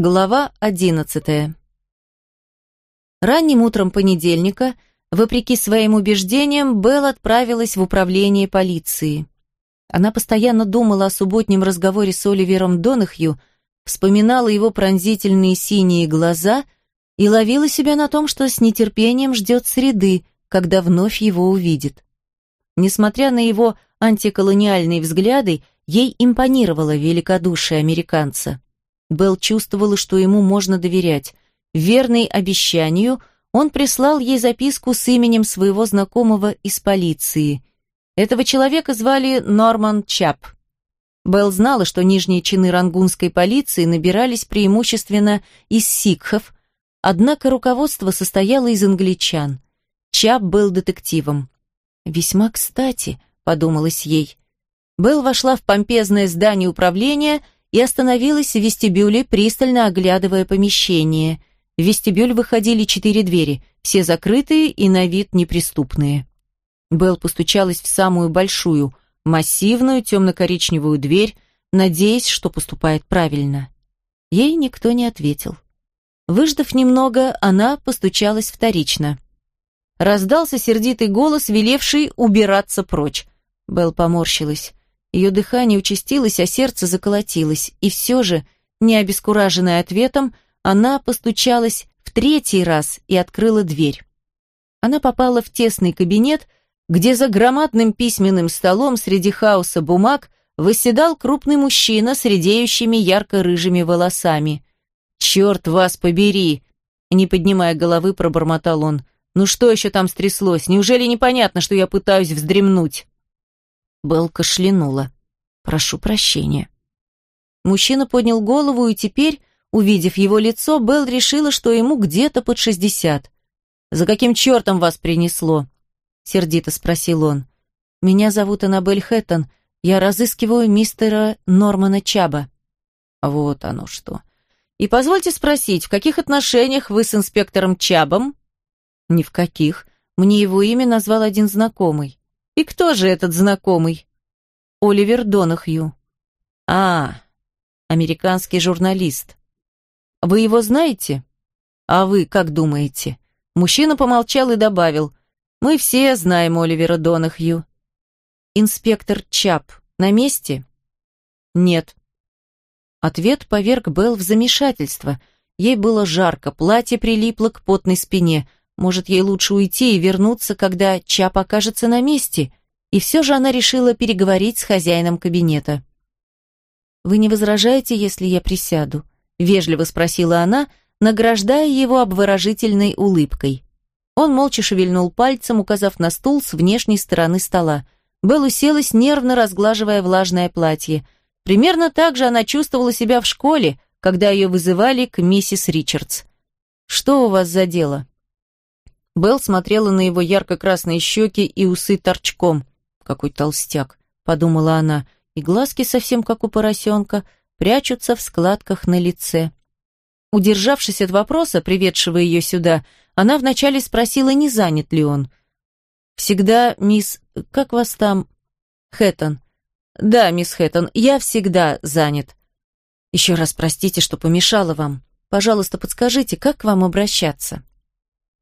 Глава одиннадцатая. Ранним утром понедельника, вопреки своим убеждениям, Белл отправилась в управление полиции. Она постоянно думала о субботнем разговоре с Оливером Донахью, вспоминала его пронзительные синие глаза и ловила себя на том, что с нетерпением ждет среды, когда вновь его увидит. Несмотря на его антиколониальные взгляды, ей импонировало великодушие американца. Белл чувствовала, что ему можно доверять. Верный обещанию, он прислал ей записку с именем своего знакомого из полиции. Этого человека звали Норман Чап. Белл знала, что нижние чины рангунской полиции набирались преимущественно из сикхов, однако руководство состояло из англичан. Чап был детективом. «Весьма кстати», — подумалось ей. Белл вошла в помпезное здание управления — и остановилась в вестибюле, пристально оглядывая помещение. В вестибюль выходили четыре двери, все закрытые и на вид неприступные. Белл постучалась в самую большую, массивную темно-коричневую дверь, надеясь, что поступает правильно. Ей никто не ответил. Выждав немного, она постучалась вторично. Раздался сердитый голос, велевший убираться прочь. Белл поморщилась. Ее дыхание участилось, а сердце заколотилось, и все же, не обескураженная ответом, она постучалась в третий раз и открыла дверь. Она попала в тесный кабинет, где за громадным письменным столом среди хаоса бумаг восседал крупный мужчина с редеющими ярко-рыжими волосами. «Черт вас побери!» Не поднимая головы, пробормотал он. «Ну что еще там стряслось? Неужели непонятно, что я пытаюсь вздремнуть?» Белл кашлянула. «Прошу прощения». Мужчина поднял голову, и теперь, увидев его лицо, Белл решила, что ему где-то под шестьдесят. «За каким чертом вас принесло?» — сердито спросил он. «Меня зовут Аннабель Хэттон. Я разыскиваю мистера Нормана Чаба». «Вот оно что. И позвольте спросить, в каких отношениях вы с инспектором Чабом?» «Ни в каких. Мне его имя назвал один знакомый». «И кто же этот знакомый?» «Оливер Донахью». «А, американский журналист. Вы его знаете?» «А вы как думаете?» Мужчина помолчал и добавил. «Мы все знаем Оливера Донахью». «Инспектор Чап на месте?» «Нет». Ответ поверг Белл в замешательство. Ей было жарко, платье прилипло к потной спине. Может, ей лучше уйти и вернуться, когда Чап окажется на месте? И все же она решила переговорить с хозяином кабинета. «Вы не возражаете, если я присяду?» — вежливо спросила она, награждая его обворожительной улыбкой. Он молча шевельнул пальцем, указав на стул с внешней стороны стола. Белл уселась, нервно разглаживая влажное платье. Примерно так же она чувствовала себя в школе, когда ее вызывали к миссис Ричардс. «Что у вас за дело?» Белл смотрела на его ярко-красные щеки и усы торчком. «Какой толстяк!» — подумала она, и глазки совсем как у поросенка прячутся в складках на лице. Удержавшись от вопроса, приведшего ее сюда, она вначале спросила, не занят ли он. «Всегда, мисс... Как вас там?» «Хэттон». «Да, мисс Хэттон, я всегда занят». «Еще раз простите, что помешала вам. Пожалуйста, подскажите, как к вам обращаться?»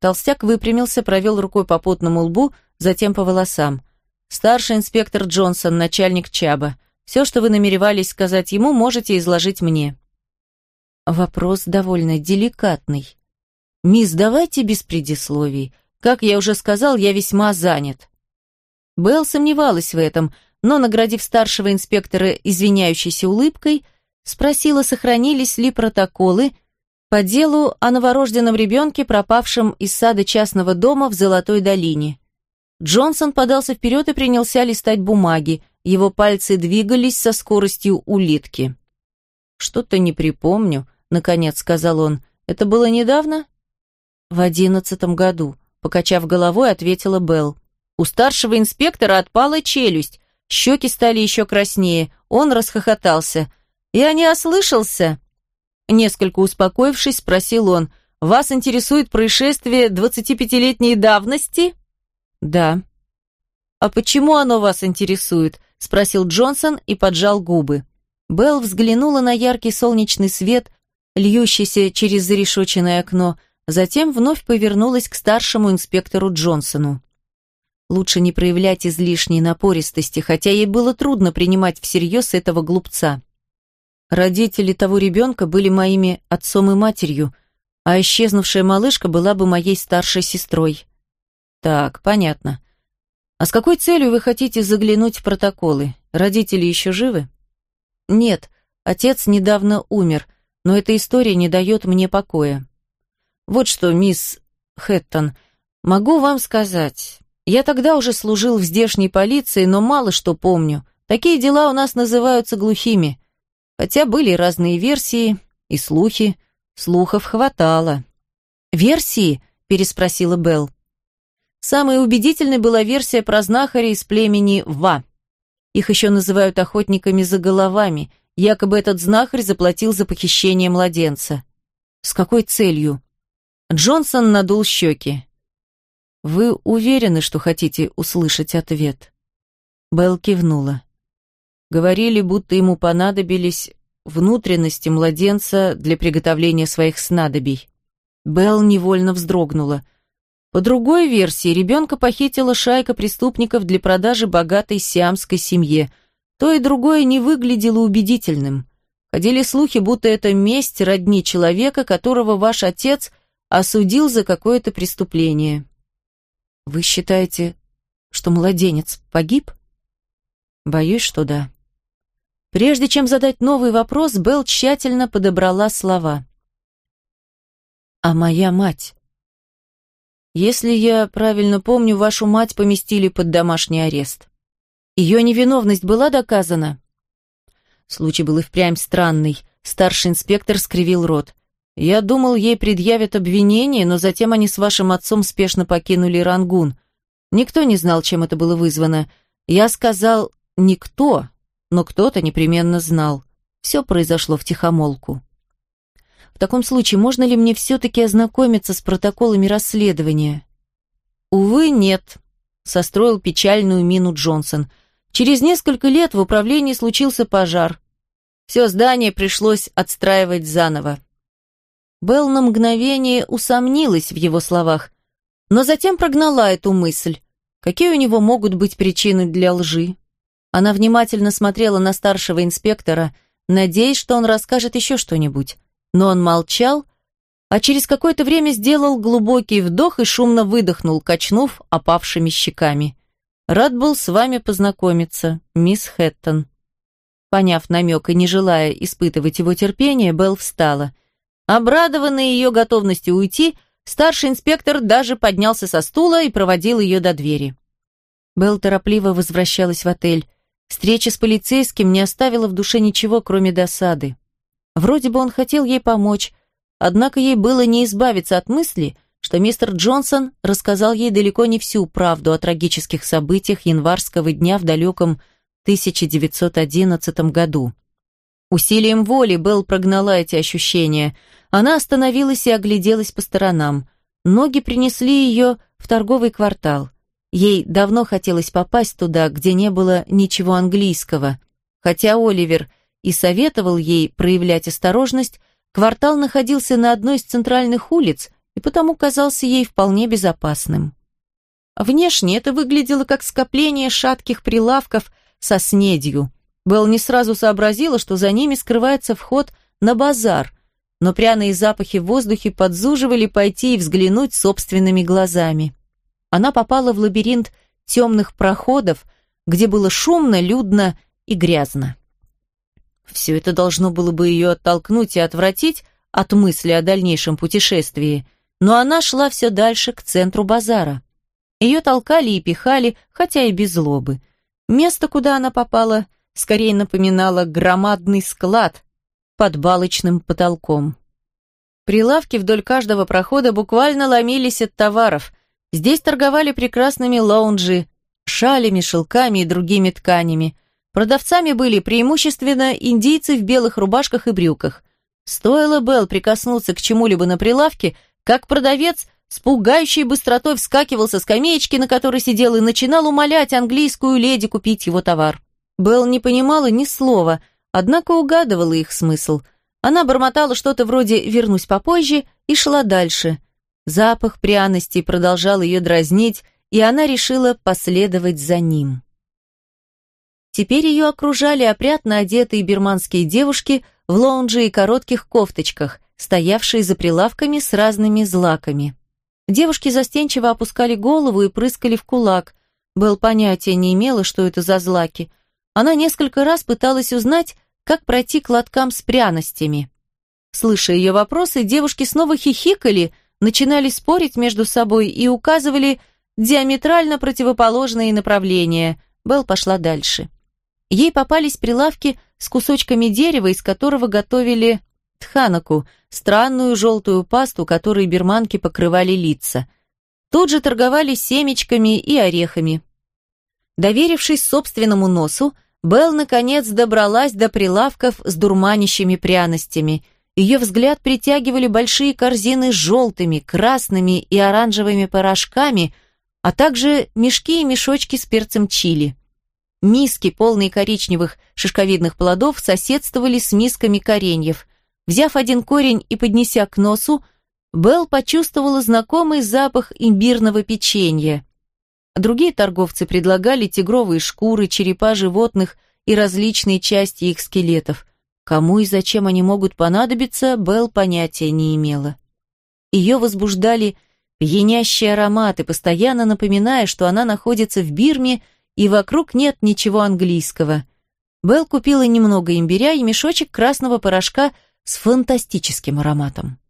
Толстяк выпрямился, провел рукой по потному лбу, затем по волосам. «Старший инспектор Джонсон, начальник Чаба. Все, что вы намеревались сказать ему, можете изложить мне». Вопрос довольно деликатный. «Мисс, давайте без предисловий. Как я уже сказал, я весьма занят». Белл сомневалась в этом, но, наградив старшего инспектора извиняющейся улыбкой, спросила, сохранились ли протоколы, по делу о новорожденном ребенке, пропавшем из сада частного дома в Золотой долине. Джонсон подался вперед и принялся листать бумаги. Его пальцы двигались со скоростью улитки. «Что-то не припомню», — наконец сказал он. «Это было недавно?» «В одиннадцатом году», — покачав головой, ответила Белл. У старшего инспектора отпала челюсть. Щеки стали еще краснее. Он расхохотался. «Я не ослышался?» Несколько успокоившись, спросил он, «Вас интересует происшествие 25-летней давности?» «Да». «А почему оно вас интересует?» – спросил Джонсон и поджал губы. Белл взглянула на яркий солнечный свет, льющийся через зарешоченное окно, затем вновь повернулась к старшему инспектору Джонсону. Лучше не проявлять излишней напористости, хотя ей было трудно принимать всерьез этого глупца. Родители того ребенка были моими отцом и матерью, а исчезнувшая малышка была бы моей старшей сестрой. Так, понятно. А с какой целью вы хотите заглянуть в протоколы? Родители еще живы? Нет, отец недавно умер, но эта история не дает мне покоя. Вот что, мисс Хэттон, могу вам сказать. Я тогда уже служил в здешней полиции, но мало что помню. Такие дела у нас называются глухими. Хотя были разные версии и слухи. Слухов хватало. «Версии?» – переспросила Белл. Самой убедительной была версия про знахаря из племени Ва. Их еще называют охотниками за головами. Якобы этот знахарь заплатил за похищение младенца. С какой целью? Джонсон надул щеки. «Вы уверены, что хотите услышать ответ?» Белл кивнула. Говорили, будто ему понадобились внутренности младенца для приготовления своих снадобий. Белл невольно вздрогнула. По другой версии, ребенка похитила шайка преступников для продажи богатой сиамской семье. То и другое не выглядело убедительным. Ходили слухи, будто это месть родни человека, которого ваш отец осудил за какое-то преступление. Вы считаете, что младенец погиб? Боюсь, что да. Прежде чем задать новый вопрос, Белл тщательно подобрала слова. «А моя мать?» «Если я правильно помню, вашу мать поместили под домашний арест. Ее невиновность была доказана?» Случай был и впрямь странный. Старший инспектор скривил рот. Я думал, ей предъявят обвинение, но затем они с вашим отцом спешно покинули Рангун. Никто не знал, чем это было вызвано. Я сказал «никто», но кто-то непременно знал. Все произошло в тихомолку. В таком случае, можно ли мне все-таки ознакомиться с протоколами расследования? Увы, нет, состроил печальную мину Джонсон. Через несколько лет в управлении случился пожар. Все здание пришлось отстраивать заново. Белл на мгновение усомнилась в его словах, но затем прогнала эту мысль. Какие у него могут быть причины для лжи? Она внимательно смотрела на старшего инспектора, надеясь, что он расскажет еще что-нибудь. Но он молчал, а через какое-то время сделал глубокий вдох и шумно выдохнул, качнув опавшими щеками. «Рад был с вами познакомиться, мисс Хэттон». Поняв намек и не желая испытывать его терпение, Белл встала – Обрадованный ее готовностью уйти, старший инспектор даже поднялся со стула и проводил ее до двери. Белл торопливо возвращалась в отель. Встреча с полицейским не оставила в душе ничего, кроме досады. Вроде бы он хотел ей помочь, однако ей было не избавиться от мысли, что мистер Джонсон рассказал ей далеко не всю правду о трагических событиях январского дня в далеком 1911 году. Усилием воли Белл прогнала эти ощущения. Она остановилась и огляделась по сторонам. Ноги принесли ее в торговый квартал. Ей давно хотелось попасть туда, где не было ничего английского. Хотя Оливер и советовал ей проявлять осторожность, квартал находился на одной из центральных улиц и потому казался ей вполне безопасным. Внешне это выглядело как скопление шатких прилавков со снедью – Белл не сразу сообразила, что за ними скрывается вход на базар, но пряные запахи в воздухе подзуживали пойти и взглянуть собственными глазами. Она попала в лабиринт темных проходов, где было шумно, людно и грязно. Все это должно было бы ее оттолкнуть и отвратить от мысли о дальнейшем путешествии, но она шла все дальше к центру базара. Ее толкали и пихали, хотя и без злобы. Место, куда она попала, скорее напоминала громадный склад под балочным потолком. Прилавки вдоль каждого прохода буквально ломились от товаров. Здесь торговали прекрасными лаунжи, шалями, шелками и другими тканями. Продавцами были преимущественно индийцы в белых рубашках и брюках. Стоило Белл прикоснуться к чему-либо на прилавке, как продавец с пугающей быстротой вскакивал со скамеечки, на которой сидел, и начинал умолять английскую леди купить его товар. Белл не понимала ни слова, однако угадывала их смысл. Она бормотала что-то вроде «вернусь попозже» и шла дальше. Запах пряностей продолжал ее дразнить, и она решила последовать за ним. Теперь ее окружали опрятно одетые бирманские девушки в лоунже и коротких кофточках, стоявшие за прилавками с разными злаками. Девушки застенчиво опускали голову и прыскали в кулак. Белл понятия не имела, что это за злаки. Она несколько раз пыталась узнать, как пройти к лоткам с пряностями. Слыша ее вопросы, девушки снова хихикали, начинали спорить между собой и указывали диаметрально противоположные направления. Белл пошла дальше. Ей попались прилавки с кусочками дерева, из которого готовили тханаку, странную желтую пасту, которой бирманки покрывали лица. Тут же торговали семечками и орехами. Доверившись собственному носу, Белл наконец добралась до прилавков с дурманящими пряностями. Ее взгляд притягивали большие корзины с желтыми, красными и оранжевыми порошками, а также мешки и мешочки с перцем чили. Миски, полные коричневых шишковидных плодов, соседствовали с мисками кореньев. Взяв один корень и поднеся к носу, Белл почувствовала знакомый запах имбирного печенья. Другие торговцы предлагали тигровые шкуры, черепа животных и различные части их скелетов. Кому и зачем они могут понадобиться, Белл понятия не имела. Ее возбуждали пьянящие ароматы, постоянно напоминая, что она находится в Бирме и вокруг нет ничего английского. Белл купила немного имбиря и мешочек красного порошка с фантастическим ароматом.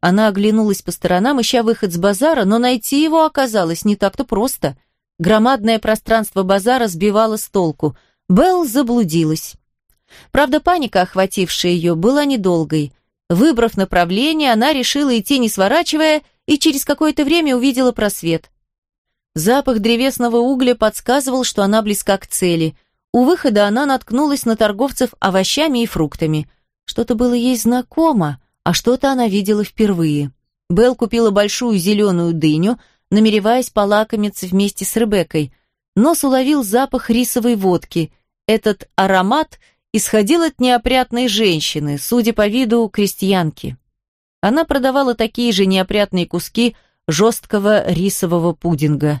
Она оглянулась по сторонам, ища выход с базара, но найти его оказалось не так-то просто. Громадное пространство базара сбивало с толку. Белл заблудилась. Правда, паника, охватившая ее, была недолгой. Выбрав направление, она решила идти не сворачивая и через какое-то время увидела просвет. Запах древесного угля подсказывал, что она близка к цели. У выхода она наткнулась на торговцев овощами и фруктами. Что-то было ей знакомо, а что-то она видела впервые. Белл купила большую зеленую дыню, намереваясь полакомиться вместе с Ребеккой. Нос уловил запах рисовой водки. Этот аромат исходил от неопрятной женщины, судя по виду, крестьянки. Она продавала такие же неопрятные куски жесткого рисового пудинга.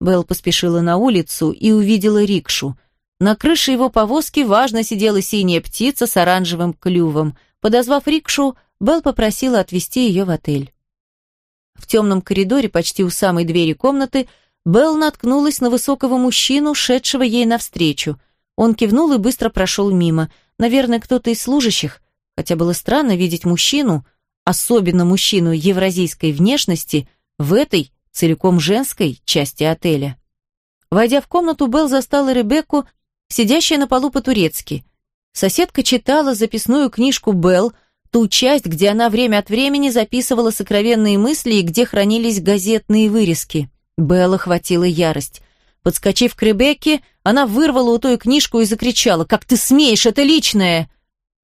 Белл поспешила на улицу и увидела рикшу. На крыше его повозки важно сидела синяя птица с оранжевым клювом. Подозвав рикшу, Белл попросила отвезти ее в отель. В темном коридоре, почти у самой двери комнаты, Белл наткнулась на высокого мужчину, шедшего ей навстречу. Он кивнул и быстро прошел мимо. Наверное, кто-то из служащих, хотя было странно видеть мужчину, особенно мужчину евразийской внешности, в этой, целиком женской, части отеля. Войдя в комнату, Белл застала Ребекку, сидящая на полу по-турецки. Соседка читала записную книжку Белл, ту часть, где она время от времени записывала сокровенные мысли и где хранились газетные вырезки. Белла хватила ярость. Подскочив к Ребекке, она вырвала у той книжку и закричала «Как ты смеешь, это личное!»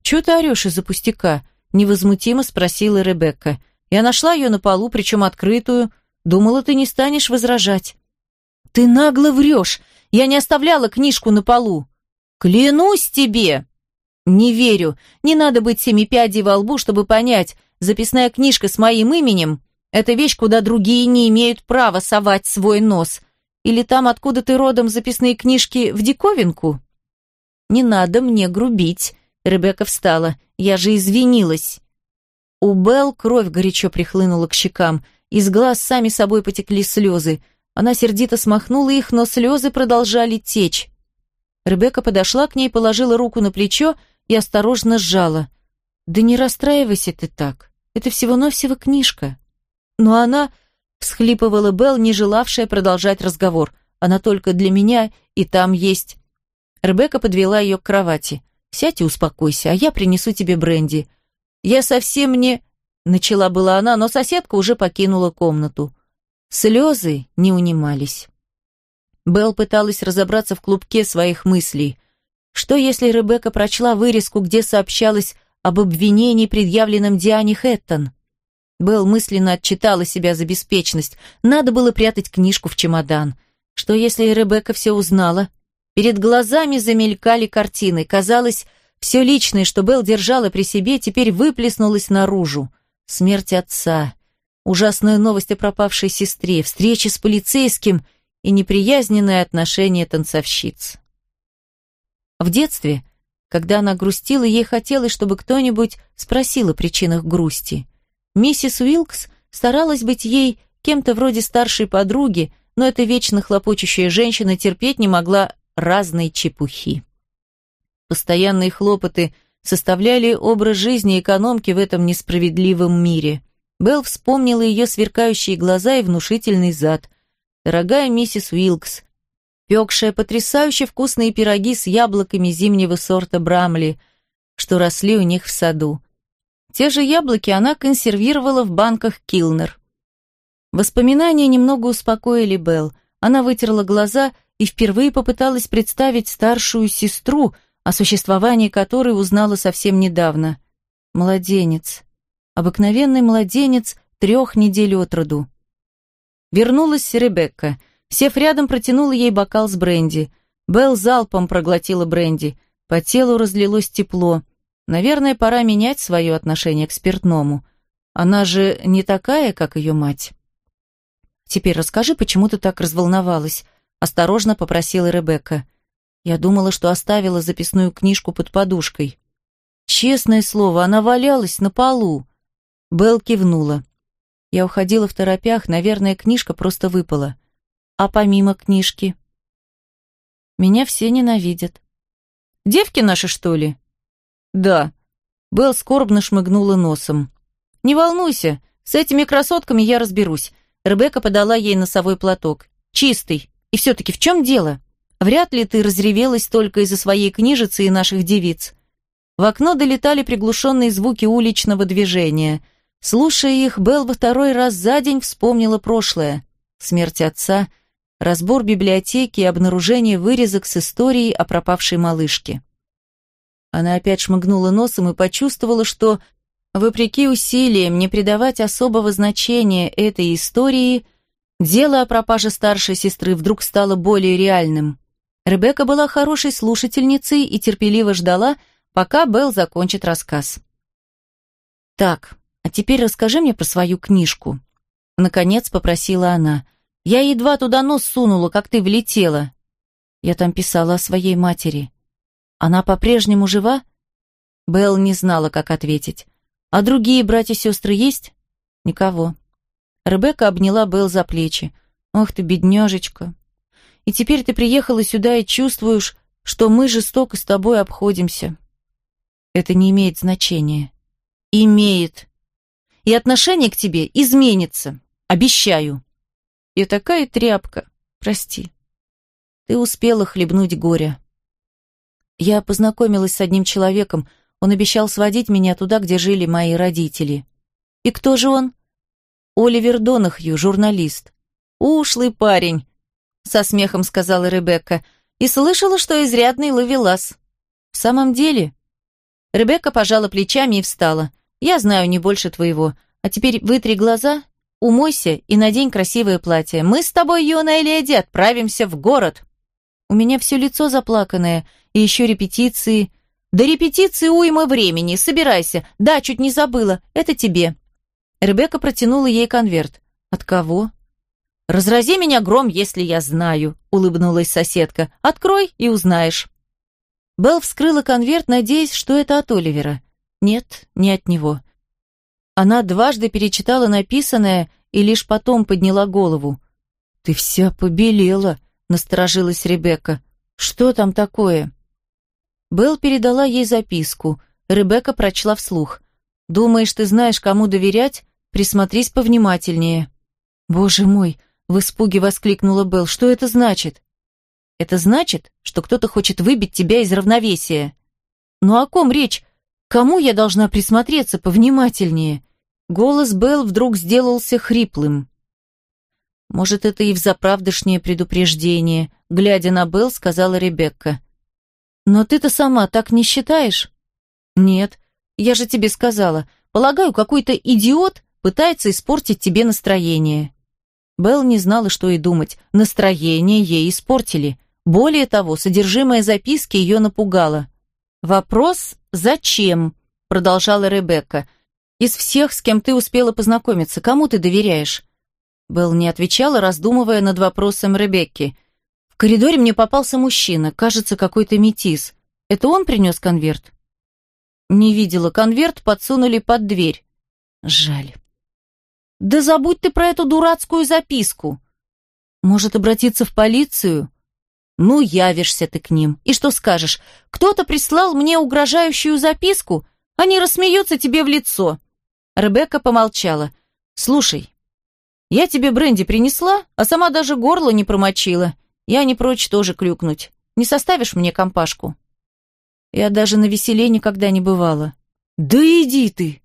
«Чего ты орешь из-за пустяка?» — невозмутимо спросила Ребекка. «Я нашла ее на полу, причем открытую. Думала, ты не станешь возражать». «Ты нагло врешь! Я не оставляла книжку на полу!» «Клянусь тебе!» «Не верю. Не надо быть семипядей во лбу, чтобы понять. Записная книжка с моим именем — это вещь, куда другие не имеют права совать свой нос. Или там, откуда ты родом, записные книжки в диковинку?» «Не надо мне грубить», — Ребекка встала. «Я же извинилась». У Белл кровь горячо прихлынула к щекам. Из глаз сами собой потекли слезы. Она сердито смахнула их, но слезы продолжали течь. Ребекка подошла к ней, положила руку на плечо и осторожно сжала. «Да не расстраивайся ты так. Это всего-навсего книжка». Но она... всхлипывала Белл, не желавшая продолжать разговор. «Она только для меня, и там есть...» Ребекка подвела ее к кровати. «Сядь и успокойся, а я принесу тебе бренди». «Я совсем не...» Начала была она, но соседка уже покинула комнату. Слезы не унимались. Белл пыталась разобраться в клубке своих мыслей. Что если Ребекка прочла вырезку, где сообщалось об обвинении, предъявленном Диане Хэттон? Белл мысленно отчитала себя за беспечность. Надо было прятать книжку в чемодан. Что если Ребекка все узнала? Перед глазами замелькали картины. Казалось, Все личное, что Белл держала при себе, теперь выплеснулось наружу. Смерть отца, ужасная новость о пропавшей сестре, встреча с полицейским и неприязненное отношение танцовщиц. В детстве, когда она грустила, ей хотелось, чтобы кто-нибудь спросил о причинах грусти. Миссис Уилкс старалась быть ей кем-то вроде старшей подруги, но эта вечно хлопочущая женщина терпеть не могла разной чепухи. Постоянные хлопоты составляли образ жизни экономки в этом несправедливом мире. Белл вспомнила ее сверкающие глаза и внушительный зад. Дорогая миссис Уилкс, пекшая потрясающе вкусные пироги с яблоками зимнего сорта Брамли, что росли у них в саду. Те же яблоки она консервировала в банках Килнер. Воспоминания немного успокоили Белл. Она вытерла глаза и впервые попыталась представить старшую сестру, о существовании которой узнала совсем недавно. Младенец. Обыкновенный младенец трех недель от роду. Вернулась Ребекка. Сев рядом, протянула ей бокал с бренди. Белл залпом проглотила бренди. По телу разлилось тепло. Наверное, пора менять свое отношение к спиртному. Она же не такая, как ее мать. «Теперь расскажи, почему ты так разволновалась?» Осторожно попросила Ребекка. Я думала, что оставила записную книжку под подушкой. Честное слово, она валялась на полу. Белл кивнула. Я уходила в торопях, наверное, книжка просто выпала. А помимо книжки? Меня все ненавидят. Девки наши, что ли? Да. Белл скорбно шмыгнула носом. Не волнуйся, с этими красотками я разберусь. Ребекка подала ей носовой платок. Чистый. И все-таки в чем дело? Вряд ли ты разревелась только из-за своей книжицы и наших девиц. В окно долетали приглушенные звуки уличного движения. Слушая их, Белл во второй раз за день вспомнила прошлое. Смерть отца, разбор библиотеки и обнаружение вырезок с историей о пропавшей малышке. Она опять шмыгнула носом и почувствовала, что, вопреки усилиям не придавать особого значения этой истории, Дело о пропаже старшей сестры вдруг стало более реальным. Ребекка была хорошей слушательницей и терпеливо ждала, пока Белл закончит рассказ. «Так, а теперь расскажи мне про свою книжку», — наконец попросила она. «Я едва туда нос сунула, как ты влетела». Я там писала о своей матери. Она по-прежнему жива? Белл не знала, как ответить. А другие братья-сестры есть? Никого. Ребекка обняла Белл за плечи. «Ох ты, бедняжечка! И теперь ты приехала сюда и чувствуешь, что мы жестоко с тобой обходимся. Это не имеет значения. Имеет. И отношение к тебе изменится. Обещаю. Я такая тряпка. Прости. Ты успела хлебнуть горя. Я познакомилась с одним человеком. Он обещал сводить меня туда, где жили мои родители. И кто же он? Оливер Донахью, журналист. «Ушлый парень», — со смехом сказала Ребекка, и слышала, что изрядный ловелас. «В самом деле?» Ребекка пожала плечами и встала. «Я знаю не больше твоего. А теперь вытри глаза, умойся и надень красивое платье. Мы с тобой, юная леди, отправимся в город». У меня все лицо заплаканное, и еще репетиции. До репетиции уйма времени, собирайся. Да, чуть не забыла, это тебе. Ребекка протянула ей конверт. «От кого?» «Разрази меня гром, если я знаю», — улыбнулась соседка. «Открой и узнаешь». Белл вскрыла конверт, надеясь, что это от Оливера. Нет, не от него. Она дважды перечитала написанное и лишь потом подняла голову. «Ты вся побелела», — насторожилась Ребекка. «Что там такое?» Белл передала ей записку. Ребекка прочла вслух. «Думаешь, ты знаешь, кому доверять? Присмотрись повнимательнее». «Боже мой!» — в испуге воскликнула Белл. «Что это значит?» «Это значит, что кто-то хочет выбить тебя из равновесия». «Ну о ком речь? Кому я должна присмотреться повнимательнее?» Голос Белл вдруг сделался хриплым. «Может, это и взаправдышнее предупреждение», — глядя на Белл, сказала Ребекка. «Но ты-то сама так не считаешь?» «Нет, я же тебе сказала. Полагаю, какой-то идиот пытается испортить тебе настроение». Белл не знала, что и думать. Настроение ей испортили. Более того, содержимое записки ее напугало. Вопрос зачем?» — продолжала Ребекка. «Из всех, с кем ты успела познакомиться, кому ты доверяешь?» Белл не отвечала, раздумывая над вопросом Ребекки. «В коридоре мне попался мужчина, кажется, какой-то метис. Это он принес конверт?» «Не видела. Конверт подсунули под дверь». «Жаль». «Да забудь ты про эту дурацкую записку!» «Может, обратиться в полицию?» «Ну, явишься ты к ним. И что скажешь? Кто-то прислал мне угрожающую записку? Они рассмеются тебе в лицо». Ребекка помолчала. «Слушай, я тебе бренди принесла, а сама даже горло не промочила. Я не прочь тоже клюкнуть. Не составишь мне компашку?» «Я даже на веселе никогда не бывала». «Да иди ты!»